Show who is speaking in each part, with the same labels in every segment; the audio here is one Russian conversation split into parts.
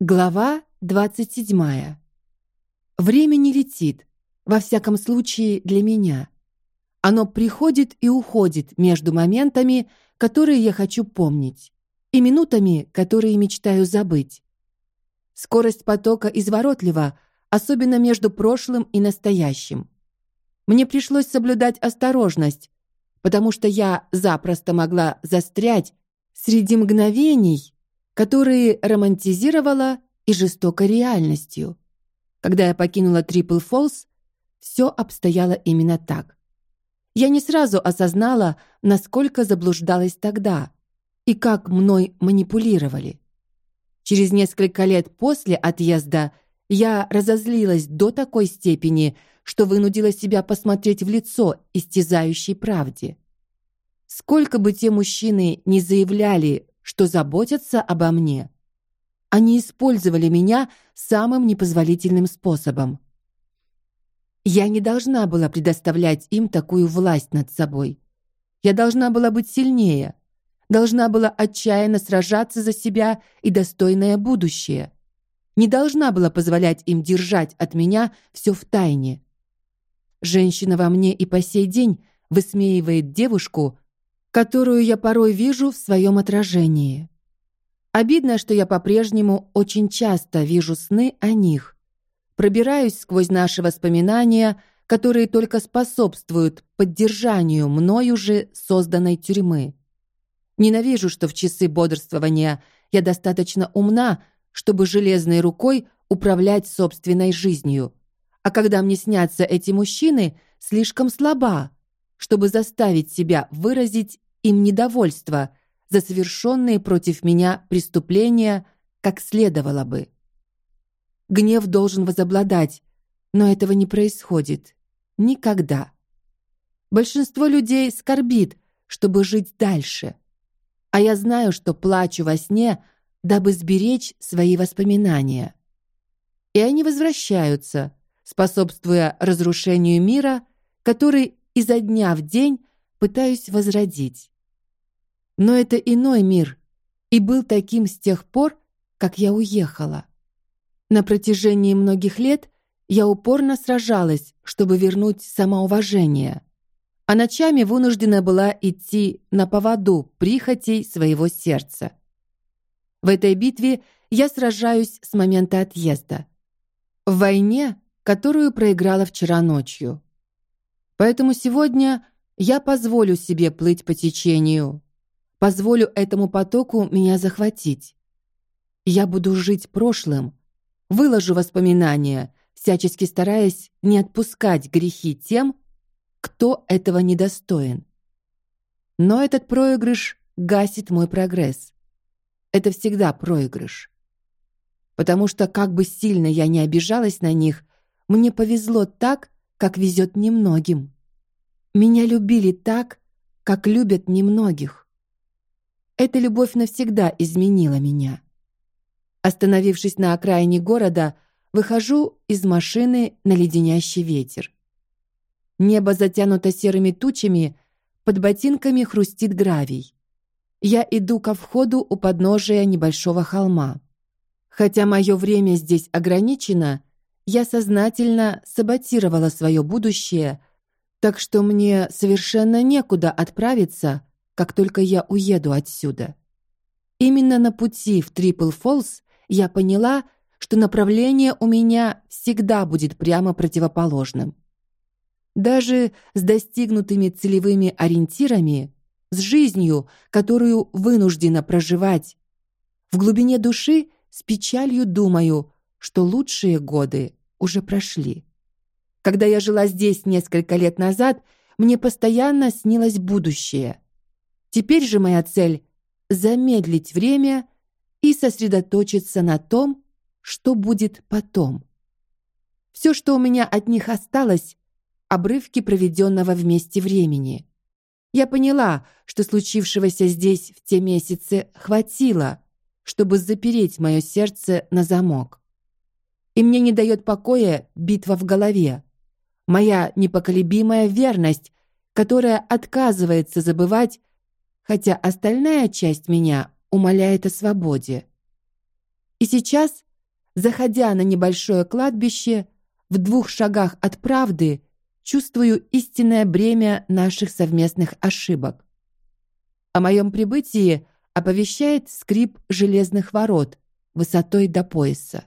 Speaker 1: Глава двадцать седьмая. Время не летит, во всяком случае для меня. Оно приходит и уходит между моментами, которые я хочу помнить, и минутами, которые мечтаю забыть. Скорость потока изворотлива, особенно между прошлым и настоящим. Мне пришлось соблюдать осторожность, потому что я запросто могла застрять среди мгновений, которые романтизировала и жестокой реальностью. Когда я покинула Трипл Фолс, все обстояло именно так. Я не сразу осознала, насколько заблуждалась тогда и как мной манипулировали. Через несколько лет после отъезда я разозлилась до такой степени, что вынудила себя посмотреть в лицо истязающей правде. Сколько бы те мужчины не заявляли, что заботятся обо мне, они использовали меня самым непозволительным способом. Я не должна была предоставлять им такую власть над собой. Я должна была быть сильнее, должна была отчаянно сражаться за себя и достойное будущее. Не должна была позволять им держать от меня все в тайне. Женщина во мне и по сей день высмеивает девушку, которую я порой вижу в своем отражении. Обидно, что я по-прежнему очень часто вижу сны о них, пробираюсь сквозь наши воспоминания, которые только способствуют поддержанию мною же созданной тюрьмы. Ненавижу, что в часы бодрствования я достаточно умна, чтобы железной рукой управлять собственной жизнью, а когда мне снятся эти мужчины, слишком слаба, чтобы заставить себя выразить им недовольство за совершенные против меня преступления, как следовало бы. Гнев должен возобладать, но этого не происходит никогда. Большинство людей скорбит, чтобы жить дальше, а я знаю, что плачу во сне, дабы сберечь свои воспоминания. И они возвращаются, способствуя разрушению мира, который изо дня в день пытаюсь возродить. Но это иной мир, и был таким с тех пор, как я уехала. На протяжении многих лет я упорно сражалась, чтобы вернуть самоуважение, а ночами вынуждена была идти на поводу прихотей своего сердца. В этой битве я сражаюсь с момента отъезда. В войне, которую проиграла вчера ночью. Поэтому сегодня я позволю себе плыть по течению, позволю этому потоку меня захватить. Я буду жить прошлым, выложу воспоминания, всячески стараясь не отпускать грехи тем, кто этого недостоин. Но этот проигрыш гасит мой прогресс. Это всегда проигрыш. Потому что как бы сильно я не обижалась на них, мне повезло так, как везет немногим. Меня любили так, как любят немногих. Эта любовь навсегда изменила меня. Остановившись на окраине города, выхожу из машины на леденящий ветер. Небо затянуто серыми тучами, под ботинками хрустит гравий. Я иду ко входу у подножия небольшого холма. Хотя мое время здесь ограничено, я сознательно саботировала свое будущее, так что мне совершенно некуда отправиться, как только я уеду отсюда. Именно на пути в Трипл Фолс я поняла, что направление у меня всегда будет прямо противоположным. Даже с достигнутыми целевыми ориентирами, с жизнью, которую вынуждена проживать, в глубине души с печалью думаю, что лучшие годы уже прошли. Когда я жила здесь несколько лет назад, мне постоянно снилось будущее. Теперь же моя цель замедлить время и сосредоточиться на том, что будет потом. Все, что у меня от них осталось, обрывки проведенного вместе времени. Я поняла, что случившегося здесь в те месяцы хватило, чтобы запереть мое сердце на замок. И мне не дает покоя битва в голове, моя непоколебимая верность, которая отказывается забывать, хотя остальная часть меня умоляет о свободе. И сейчас, заходя на небольшое кладбище, в двух шагах от правды, чувствую истинное бремя наших совместных ошибок. О моем прибытии оповещает скрип железных ворот высотой до пояса.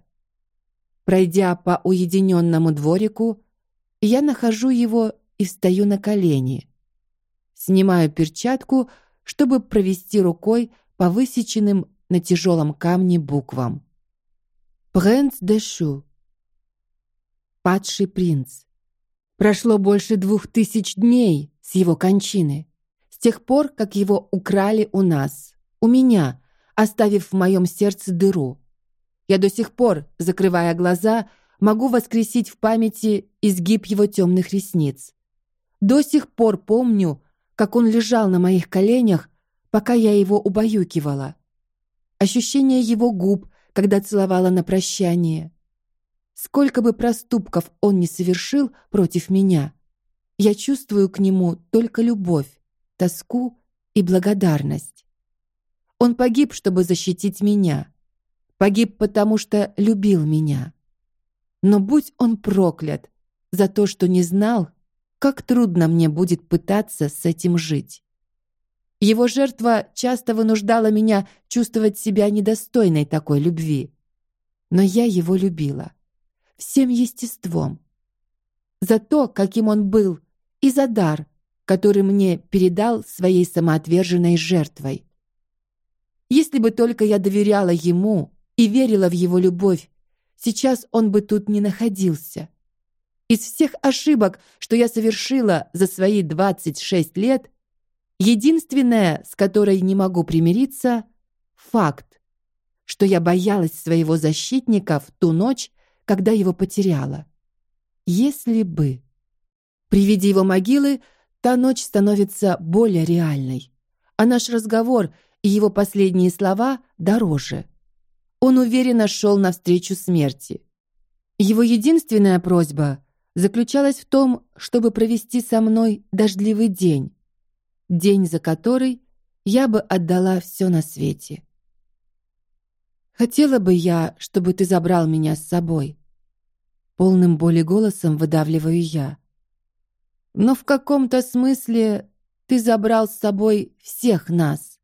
Speaker 1: Пройдя по уединенному дворику, я нахожу его и встаю на колени. Снимаю перчатку, чтобы провести рукой по высеченным на тяжелом камне буквам. Принц де Шу. Падший принц. Прошло больше двух тысяч дней с его кончины, с тех пор, как его украли у нас, у меня, оставив в моем сердце дыру. Я до сих пор, закрывая глаза, могу воскресить в памяти изгиб его темных ресниц. До сих пор помню, как он лежал на моих коленях, пока я его убаюкивала. Ощущение его губ, когда целовала на прощание. Сколько бы проступков он не совершил против меня, я чувствую к нему только любовь, тоску и благодарность. Он погиб, чтобы защитить меня. Погиб, потому что любил меня. Но будь он проклят за то, что не знал, как трудно мне будет пытаться с этим жить. Его жертва часто вынуждала меня чувствовать себя недостойной такой любви. Но я его любила всем естеством. За то, каким он был, и за дар, который мне передал своей самоотверженной жертвой. Если бы только я доверяла ему и верила в его любовь, сейчас он бы тут не находился. Из всех ошибок, что я совершила за свои 26 лет, единственная, с которой не могу примириться, факт, что я боялась своего защитника в ту ночь, когда его потеряла. Если бы при виде его могилы та ночь становится более реальной, а наш разговор и его последние слова дороже. Он уверенно шел навстречу смерти. Его единственная просьба заключалась в том, чтобы провести со мной дождливый день, день, за который я бы отдала все на свете. Хотела бы я, чтобы ты забрал меня с собой. Полным боли голосом выдавливаю я. Но в каком-то смысле ты забрал с собой всех нас.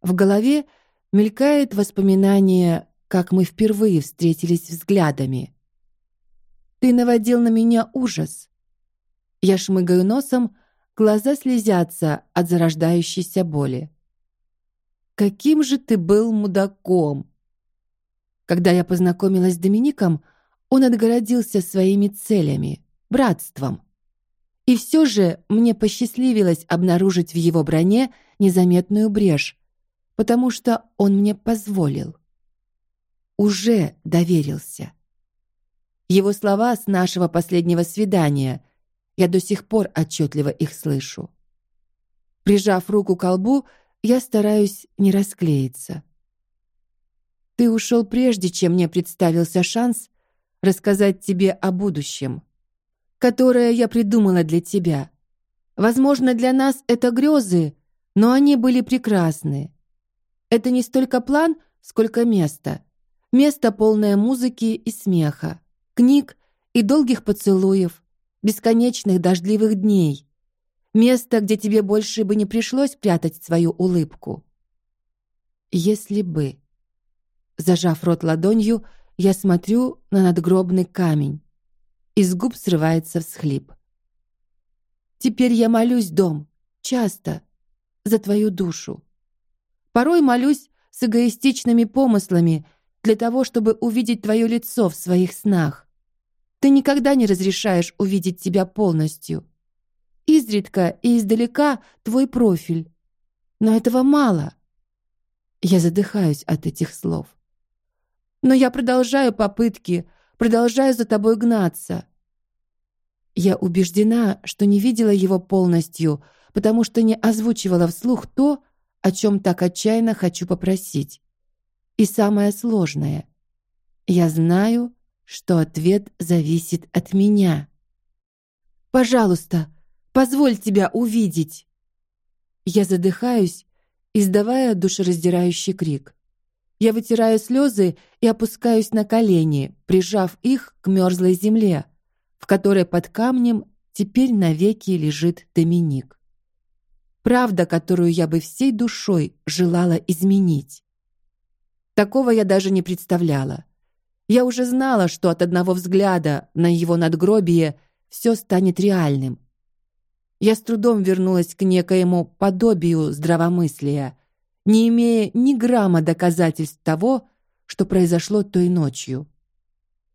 Speaker 1: В голове мелькает воспоминание, как мы впервые встретились взглядами. Ты наводил на меня ужас. Я шмыгаю носом, глаза слезятся от зарождающейся боли. Каким же ты был мудаком! Когда я познакомилась с Домиником, он отгородился своими целями, братством. И все же мне посчастливилось обнаружить в его броне незаметную брешь, потому что он мне позволил. Уже доверился. Его слова с нашего последнего свидания. Я до сих пор отчетливо их слышу. Прижав руку к колбу, я стараюсь не расклеиться. Ты ушел прежде, чем мне представился шанс рассказать тебе о будущем, которое я придумала для тебя. Возможно, для нас это грезы, но они были прекрасны. Это не столько план, сколько место. Место полное музыки и смеха книг и долгих поцелуев, бесконечных дождливых дней. Место, где тебе больше бы не пришлось прятать свою улыбку. Если бы, зажав рот ладонью, я смотрю на надгробный камень. Из губ срывается всхлип. Теперь я молюсь, дом, часто за твою душу. Порой молюсь с эгоистичными помыслами для того, чтобы увидеть твое лицо в своих снах. Ты никогда не разрешаешь увидеть тебя полностью. Изредка и издалека твой профиль. Но этого мало. Я задыхаюсь от этих слов. Но я продолжаю попытки, продолжаю за тобой гнаться. Я убеждена, что не видела его полностью, потому что не озвучивала вслух то, о чем так отчаянно хочу попросить. И самое сложное. Я знаю, что ответ зависит от меня. Пожалуйста, позволь тебя увидеть. Я задыхаюсь, издавая душераздирающий крик. Я вытираю слезы и опускаюсь на колени, прижав их к мерзлой земле, в которой под камнем теперь навеки лежит Доминик. Правда, которую я бы всей душой желала изменить. Такого я даже не представляла. Я уже знала, что от одного взгляда на его надгробие все станет реальным. Я с трудом вернулась к некоему подобию здравомыслия, не имея ни грамма доказательств того, что произошло той ночью.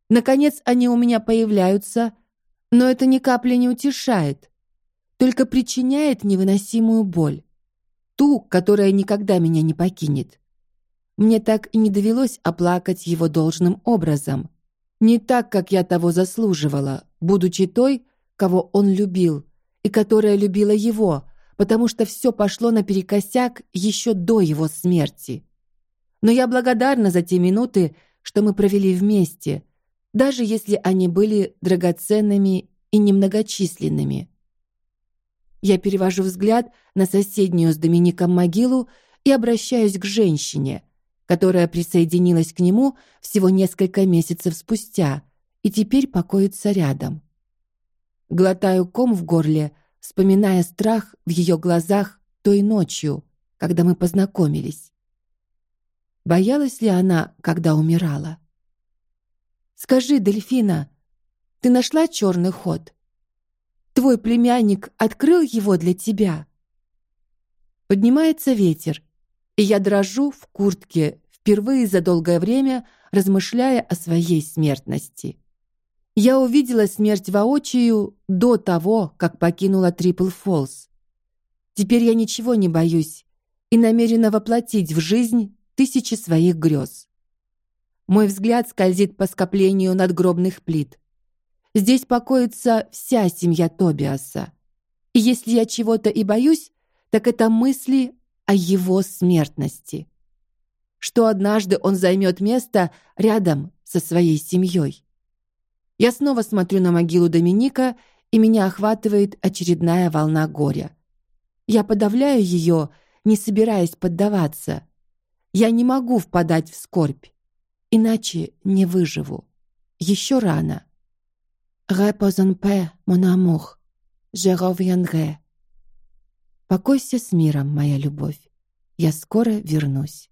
Speaker 1: Наконец они у меня появляются, но это ни капли не утешает, только причиняет невыносимую боль, ту, которая никогда меня не покинет. Мне так и не довелось оплакать его должным образом, не так, как я того заслуживала, будучи той, кого он любил и которая любила его, потому что все пошло наперекосяк еще до его смерти. Но я благодарна за те минуты, что мы провели вместе, даже если они были драгоценными и немногочисленными. Я перевожу взгляд на соседнюю с Домиником могилу и обращаюсь к женщине, которая присоединилась к нему всего несколько месяцев спустя и теперь покоится рядом. Глотаю ком в горле, вспоминая страх в ее глазах той ночью, когда мы познакомились. Боялась ли она, когда умирала? Скажи, Дельфина, ты нашла черный ход? Твой племянник открыл его для тебя. Поднимается ветер, и я дрожу в куртке впервые за долгое время, размышляя о своей смертности. Я увидела смерть воочию до того, как покинула Трипл Фолс. Теперь я ничего не боюсь и намерена воплотить в жизнь тысячи своих грез. Мой взгляд скользит по скоплению надгробных плит. Здесь покоится вся семья Тобиаса. И если я чего-то и боюсь, так это мысли о его смертности. Что однажды он займет место рядом со своей семьей. Я снова смотрю на могилу Доминика, и меня охватывает очередная волна горя. Я подавляю ее, не собираясь поддаваться. Я не могу впадать в скорбь, иначе не выживу. Еще рано. Repose en paix, mon amour. Je reviendrai. Покойся с миром, моя любовь. Я скоро вернусь.